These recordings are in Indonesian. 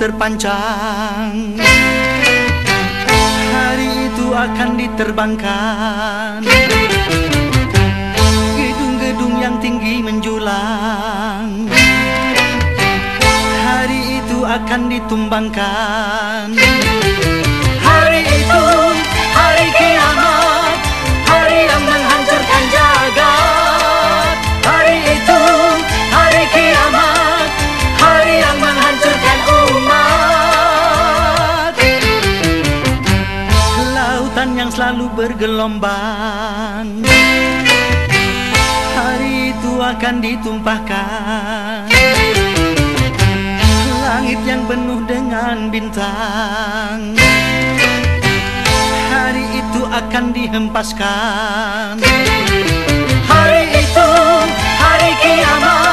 terpancang. Hari itu akan diterbangkan. Gedung-gedung yang tinggi menjulang. Hari itu akan ditumbangkan. Hari itu selalu bergelombang. Hari itu akan ditumpahkan. Langit yang penuh dengan bintang. Hari itu akan dihempaskan. Hari itu hari kiamat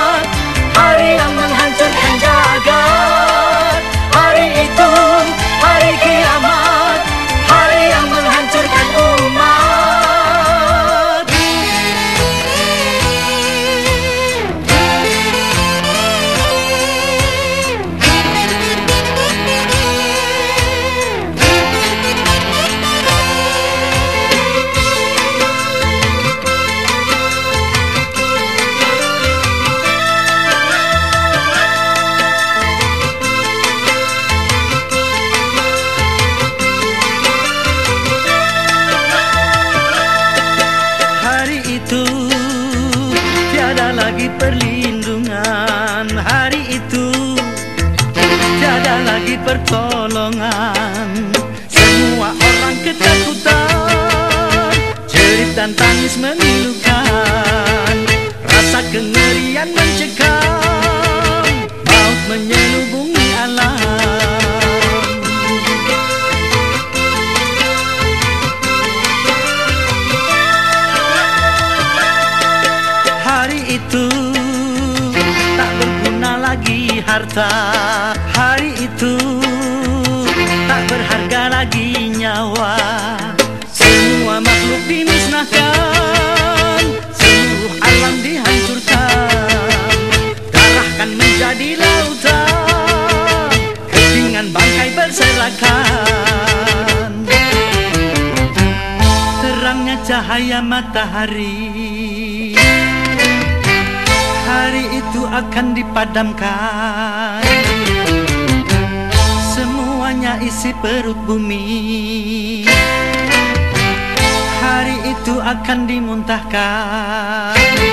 perlindungan Hari itu tiada lagi pertolongan. Semua orang ketakutan Jerit dan tangis memilukan harta Hari itu tak berharga lagi nyawa. Semua makhluk dimusnahkan. Seluruh alam dihancurkan. Darah kan menjadi lautan. Kepingan bangkai berserakan. Terangnya cahaya matahari. Hari itu akan dipadamkan. Semuanya isi perut bumi. Hari itu akan dimuntahkan